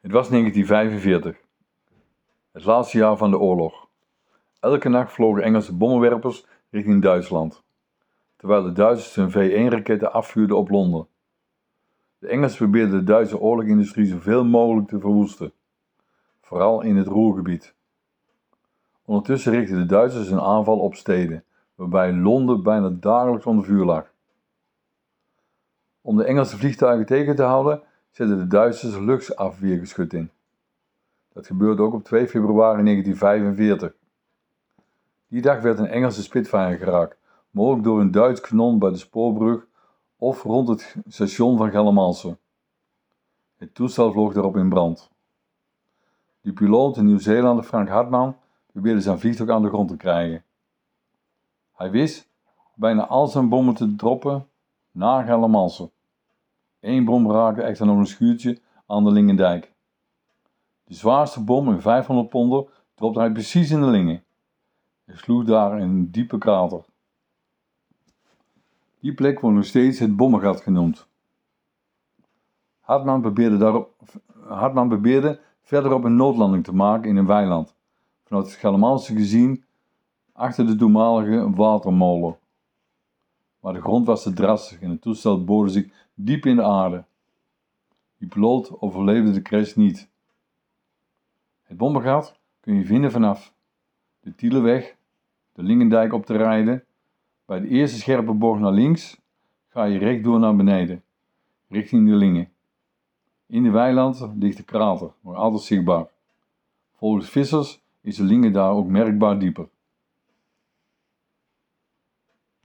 Het was 1945, het laatste jaar van de oorlog. Elke nacht vlogen Engelse bommenwerpers richting Duitsland, terwijl de Duitsers hun V-1-raketten afvuurden op Londen. De Engelsen probeerden de Duitse oorlogindustrie zoveel mogelijk te verwoesten, vooral in het Roergebied. Ondertussen richtten de Duitsers een aanval op steden, waarbij Londen bijna dagelijks onder vuur lag. Om de Engelse vliegtuigen tegen te houden, zetten de Duitsers luchtafweergeschut in. Dat gebeurde ook op 2 februari 1945. Die dag werd een Engelse Spitfire geraakt, mogelijk door een Duits kanon bij de spoorbrug of rond het station van Geldermalsen. Het toestel vloog daarop in brand. De piloot, de Nieuw-Zeelander Frank Hartman, probeerde zijn vliegtuig aan de grond te krijgen. Hij wist bijna al zijn bommen te droppen na Geldermalsen. Eén bom raakte echter nog een schuurtje aan de Lingendijk. De zwaarste bom, een 500 ponder, dropte hij precies in de Lingen. Hij sloeg daar een diepe krater. Die plek wordt nog steeds het bommengat genoemd. Hartman probeerde, daarop, Hartman probeerde verderop een noodlanding te maken in een weiland, vanuit het Geldermalsen gezien achter de toenmalige watermolen. Maar de grond was te drassig en het toestel boorde zich diep in de aarde. Die piloot overleefde de crash niet. Het bommengat kun je vinden vanaf de Tielenweg, de Lingendijk op te rijden. Bij de eerste scherpe bocht naar links ga je rechtdoor naar beneden, richting de Lingen. In de weiland ligt de krater, nog altijd zichtbaar. Volgens vissers is de Lingen daar ook merkbaar dieper.